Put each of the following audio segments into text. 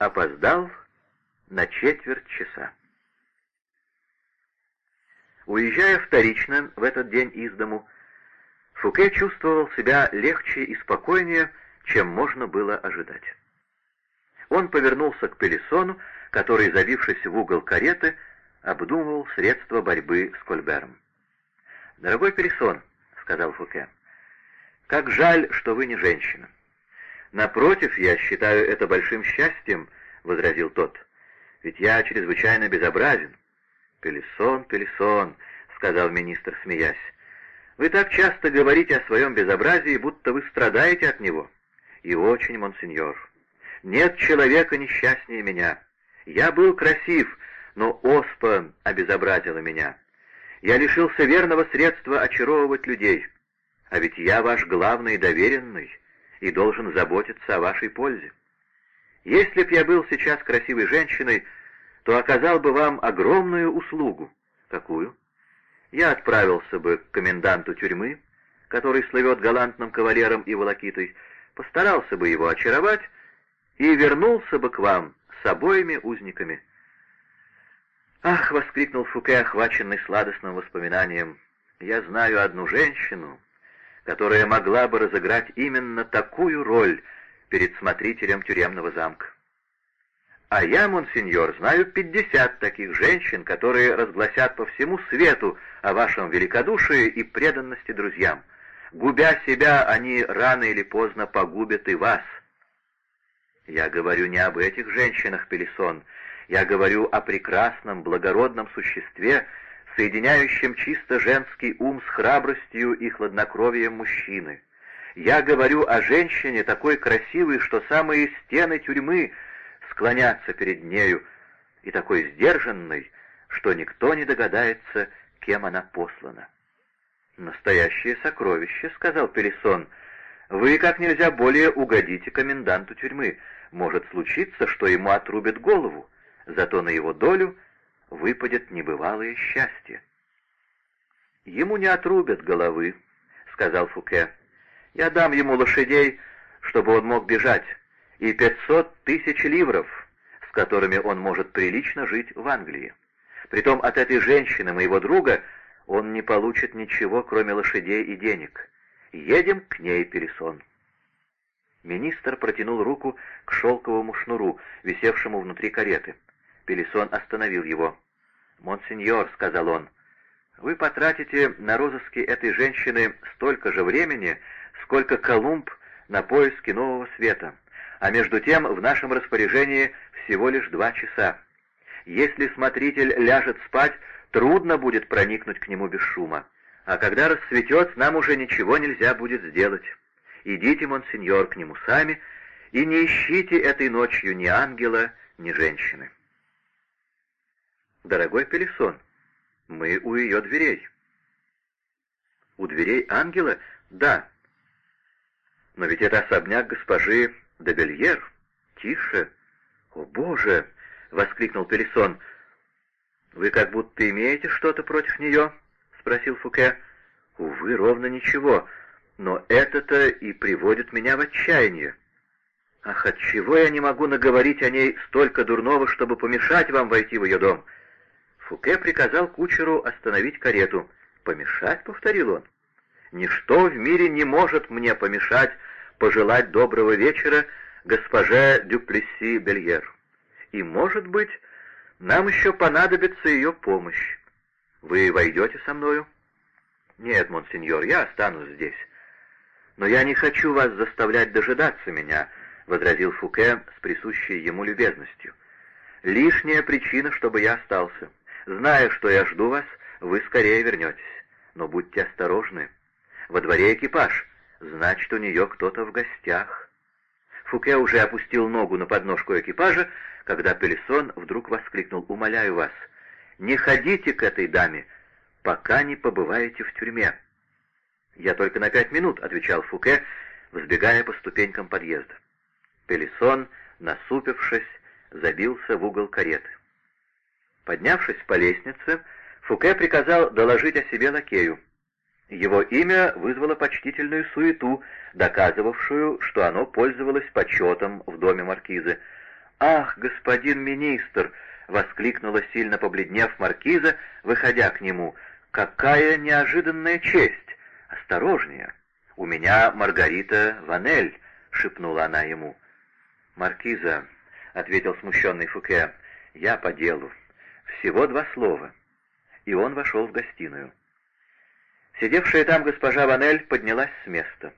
опоздал на четверть часа. Уезжая вторично в этот день из дому, Фуке чувствовал себя легче и спокойнее, чем можно было ожидать. Он повернулся к Пелесону, который, забившись в угол кареты, обдумывал средства борьбы с Кольбером. «Дорогой Пелесон», — сказал Фуке, — «как жаль, что вы не женщина». «Напротив, я считаю это большим счастьем», — возразил тот, — «ведь я чрезвычайно безобразен». «Пелесон, Пелесон», — сказал министр, смеясь, — «вы так часто говорите о своем безобразии, будто вы страдаете от него». «И очень, монсеньор. Нет человека несчастнее меня. Я был красив, но оспа обезобразила меня. Я лишился верного средства очаровывать людей. А ведь я ваш главный доверенный и должен заботиться о вашей пользе. Если б я был сейчас красивой женщиной, то оказал бы вам огромную услугу. Какую? Я отправился бы к коменданту тюрьмы, который слывет галантным кавалером и волокитой, постарался бы его очаровать и вернулся бы к вам с обоими узниками. «Ах!» — воскликнул Фуке, охваченный сладостным воспоминанием. «Я знаю одну женщину, которая могла бы разыграть именно такую роль перед смотрителем тюремного замка. А я, монсеньор, знаю пятьдесят таких женщин, которые разгласят по всему свету о вашем великодушии и преданности друзьям. Губя себя, они рано или поздно погубят и вас. Я говорю не об этих женщинах, Пелесон, я говорю о прекрасном, благородном существе, соединяющем чисто женский ум с храбростью и хладнокровием мужчины. Я говорю о женщине такой красивой, что самые стены тюрьмы склонятся перед нею, и такой сдержанной, что никто не догадается, кем она послана. «Настоящее сокровище», — сказал Пересон. «Вы как нельзя более угодите коменданту тюрьмы. Может случиться, что ему отрубят голову зато на его долю выпадет небывалое счастье. «Ему не отрубят головы», — сказал Фуке. «Я дам ему лошадей, чтобы он мог бежать, и пятьсот тысяч ливров, с которыми он может прилично жить в Англии. Притом от этой женщины, моего друга, он не получит ничего, кроме лошадей и денег. Едем к ней, Пересон». Министр протянул руку к шелковому шнуру, висевшему внутри кареты. Пелесон остановил его. «Монсеньор», — сказал он, — «вы потратите на розыски этой женщины столько же времени, сколько Колумб на поиски нового света, а между тем в нашем распоряжении всего лишь два часа. Если смотритель ляжет спать, трудно будет проникнуть к нему без шума, а когда расцветет, нам уже ничего нельзя будет сделать. Идите, монсеньор, к нему сами, и не ищите этой ночью ни ангела, ни женщины». «Дорогой Пелесон, мы у ее дверей». «У дверей ангела? Да». «Но ведь это особняк госпожи де Бельер. Тише». «О, Боже!» — воскликнул Пелесон. «Вы как будто имеете что-то против нее?» — спросил Фуке. «Увы, ровно ничего, но это-то и приводит меня в отчаяние. Ах, отчего я не могу наговорить о ней столько дурного, чтобы помешать вам войти в ее дом?» Фуке приказал кучеру остановить карету. «Помешать?» — повторил он. «Ничто в мире не может мне помешать пожелать доброго вечера госпоже Дюплесси Бельер. И, может быть, нам еще понадобится ее помощь. Вы войдете со мною?» «Нет, монсеньор, я останусь здесь». «Но я не хочу вас заставлять дожидаться меня», — возразил Фуке с присущей ему любезностью. «Лишняя причина, чтобы я остался. Зная, что я жду вас, вы скорее вернетесь. Но будьте осторожны. Во дворе экипаж. Значит, у нее кто-то в гостях. Фуке уже опустил ногу на подножку экипажа, когда Пелесон вдруг воскликнул «Умоляю вас, не ходите к этой даме, пока не побываете в тюрьме». «Я только на пять минут», — отвечал Фуке, взбегая по ступенькам подъезда. Пелесон, насупившись, забился в угол кареты. Поднявшись по лестнице, Фуке приказал доложить о себе лакею. Его имя вызвало почтительную суету, доказывавшую, что оно пользовалось почетом в доме маркизы. «Ах, господин министр!» — воскликнула сильно побледнев маркиза, выходя к нему. «Какая неожиданная честь! Осторожнее! У меня Маргарита Ванель!» — шепнула она ему. «Маркиза», — ответил смущенный Фуке, — «я по делу. Всего два слова». И он вошел в гостиную. Сидевшая там госпожа Ванель поднялась с места.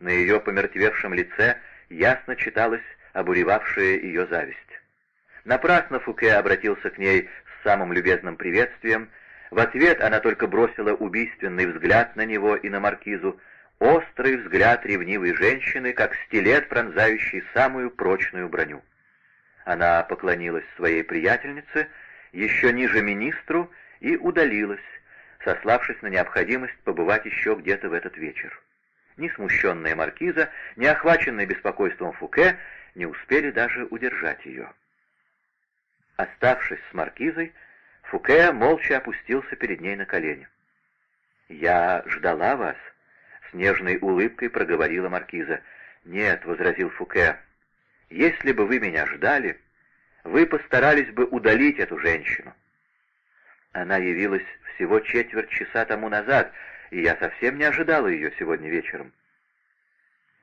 На ее помертвевшем лице ясно читалась обуревавшая ее зависть. Напрасно Фуке обратился к ней с самым любезным приветствием. В ответ она только бросила убийственный взгляд на него и на маркизу, острый взгляд ревнивой женщины, как стилет, пронзающий самую прочную броню. Она поклонилась своей приятельнице, еще ниже министру, и удалилась, сославшись на необходимость побывать еще где-то в этот вечер. Ни смущенная маркиза, ни охваченная беспокойством Фуке не успели даже удержать ее. Оставшись с маркизой, Фуке молча опустился перед ней на колени. «Я ждала вас», — с нежной улыбкой проговорила маркиза. «Нет», — возразил Фуке, — «если бы вы меня ждали, вы постарались бы удалить эту женщину. Она явилась всего четверть часа тому назад, и я совсем не ожидала ее сегодня вечером.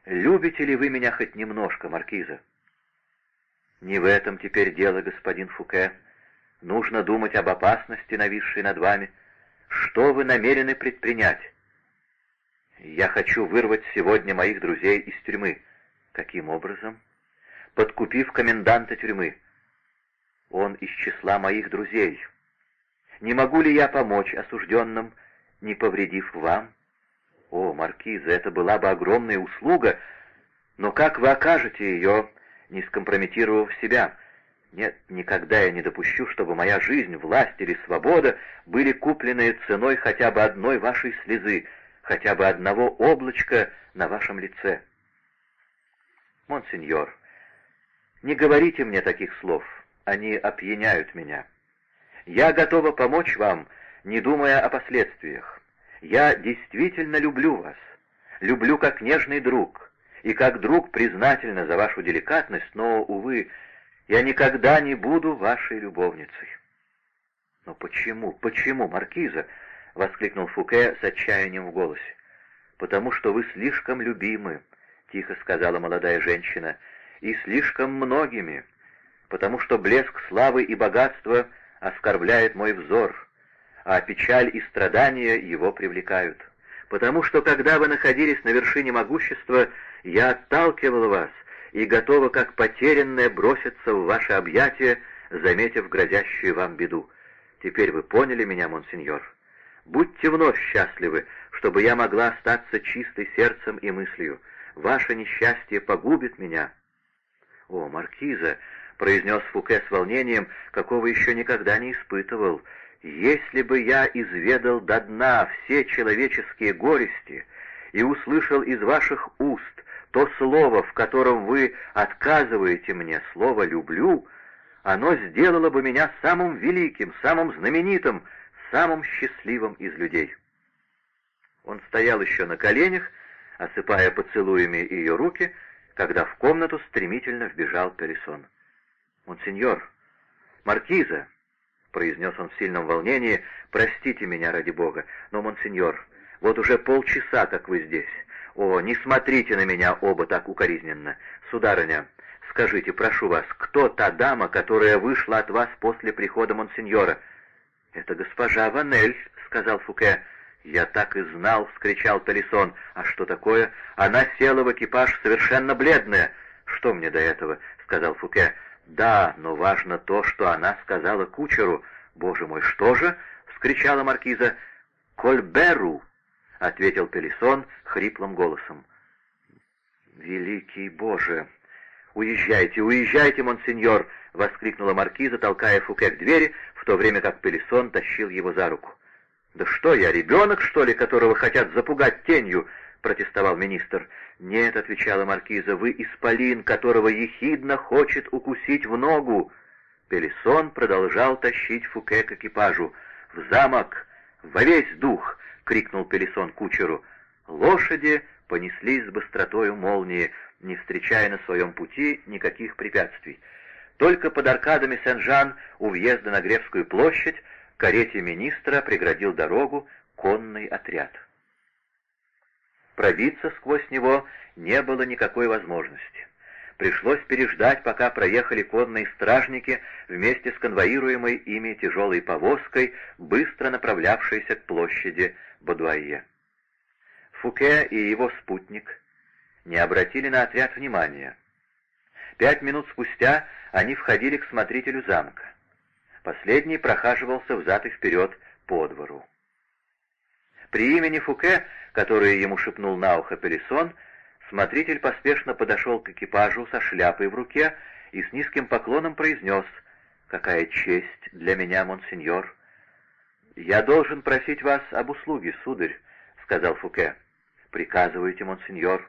Любите ли вы меня хоть немножко, Маркиза? Не в этом теперь дело, господин Фуке. Нужно думать об опасности, нависшей над вами. Что вы намерены предпринять? Я хочу вырвать сегодня моих друзей из тюрьмы. Каким образом? Подкупив коменданта тюрьмы. Он из числа моих друзей. Не могу ли я помочь осужденным, не повредив вам? О, маркиза, это была бы огромная услуга, но как вы окажете ее, не скомпрометировав себя? Нет, никогда я не допущу, чтобы моя жизнь, власть или свобода были куплены ценой хотя бы одной вашей слезы, хотя бы одного облачка на вашем лице. Монсеньор, не говорите мне таких слов, они опьяняют меня. Я готова помочь вам, не думая о последствиях. Я действительно люблю вас, люблю как нежный друг, и как друг признательна за вашу деликатность, но, увы, я никогда не буду вашей любовницей». «Но почему, почему, Маркиза?» — воскликнул Фуке с отчаянием в голосе. «Потому что вы слишком любимы», — тихо сказала молодая женщина, — «и слишком многими, потому что блеск славы и богатства оскорбляет мой взор, а печаль и страдания его привлекают. Потому что, когда вы находились на вершине могущества, я отталкивал вас и готова, как потерянная, броситься в ваши объятия, заметив грозящую вам беду. Теперь вы поняли меня, монсеньор. Будьте вновь счастливы, чтобы я могла остаться чистой сердцем и мыслью. Ваше несчастье погубит меня. О, маркиза, произнес Фуке с волнением, какого еще никогда не испытывал. «Если бы я изведал до дна все человеческие горести и услышал из ваших уст то слово, в котором вы отказываете мне, слово «люблю», оно сделало бы меня самым великим, самым знаменитым, самым счастливым из людей». Он стоял еще на коленях, осыпая поцелуями ее руки, когда в комнату стремительно вбежал Пересон. «Монсеньор! Маркиза!» — произнес он в сильном волнении. «Простите меня, ради бога, но, монсеньор, вот уже полчаса, как вы здесь. О, не смотрите на меня оба так укоризненно. Сударыня, скажите, прошу вас, кто та дама, которая вышла от вас после прихода монсеньора?» «Это госпожа Ванель», — сказал Фуке. «Я так и знал!» — вскричал Талисон. «А что такое? Она села в экипаж совершенно бледная!» «Что мне до этого?» — сказал Фуке. «Да, но важно то, что она сказала кучеру. Боже мой, что же?» — вскричала маркиза. «Кольберу!» — ответил Пелисон хриплым голосом. «Великий Боже! Уезжайте, уезжайте, монсеньор!» — воскликнула маркиза, толкая Фуке к двери, в то время как Пелисон тащил его за руку. «Да что я, ребенок, что ли, которого хотят запугать тенью?» — протестовал министр. «Нет», — отвечала маркиза, — «вы исполин, которого ехидно хочет укусить в ногу». Пелисон продолжал тащить Фуке к экипажу. «В замок! Во весь дух!» — крикнул Пелисон кучеру. Лошади понеслись с быстротою молнии, не встречая на своем пути никаких препятствий. Только под аркадами Сен-Жан у въезда на Гревскую площадь карете министра преградил дорогу конный отряд. Пробиться сквозь него не было никакой возможности. Пришлось переждать, пока проехали конные стражники вместе с конвоируемой ими тяжелой повозкой, быстро направлявшейся к площади Бодуайе. Фуке и его спутник не обратили на отряд внимания. Пять минут спустя они входили к смотрителю замка. Последний прохаживался взад и вперед по двору. При имени Фуке, которое ему шепнул на ухо Пелесон, смотритель поспешно подошел к экипажу со шляпой в руке и с низким поклоном произнес «Какая честь для меня, монсеньор!» «Я должен просить вас об услуге, сударь», — сказал Фуке. «Приказывайте, монсеньор».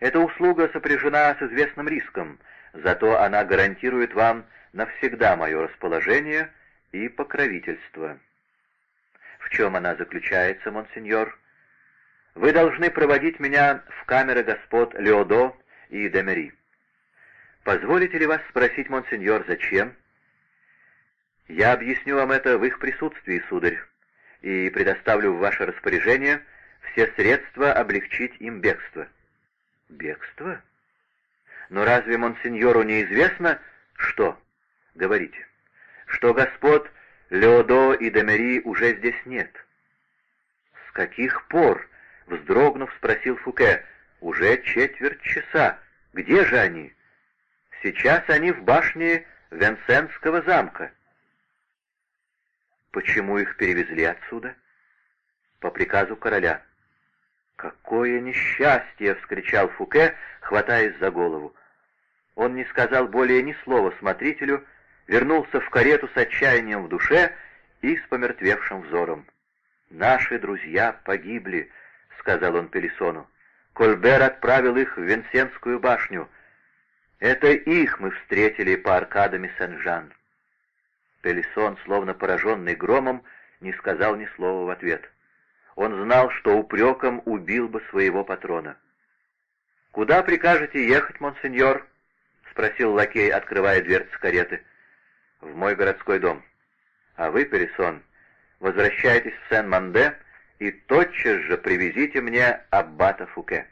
«Эта услуга сопряжена с известным риском, зато она гарантирует вам навсегда мое расположение и покровительство». «В чем она заключается, монсеньор?» «Вы должны проводить меня в камеры господ Леодо и Демери». «Позволите ли вас спросить, монсеньор, зачем?» «Я объясню вам это в их присутствии, сударь, и предоставлю в ваше распоряжение все средства облегчить им бегство». «Бегство? Но разве монсеньору неизвестно, что?» «Говорите». «Что господ Леодо и Демери уже здесь нет». «С каких пор?» — вздрогнув, спросил Фуке. «Уже четверть часа. Где же они?» «Сейчас они в башне Венсенского замка». «Почему их перевезли отсюда?» «По приказу короля». «Какое несчастье!» — вскричал Фуке, хватаясь за голову. Он не сказал более ни слова смотрителю, вернулся в карету с отчаянием в душе и с помертвевшим взором. «Наши друзья погибли», — сказал он Пелесону. «Кольбер отправил их в Венсенскую башню. Это их мы встретили по аркадами Сен-Жан». Пелесон, словно пораженный громом, не сказал ни слова в ответ. Он знал, что упреком убил бы своего патрона. «Куда прикажете ехать, монсеньор?» — спросил лакей, открывая дверцы кареты в мой городской дом. А вы, Пересон, возвращайтесь в Сен-Манде и тотчас же привезите мне аббата Фуке.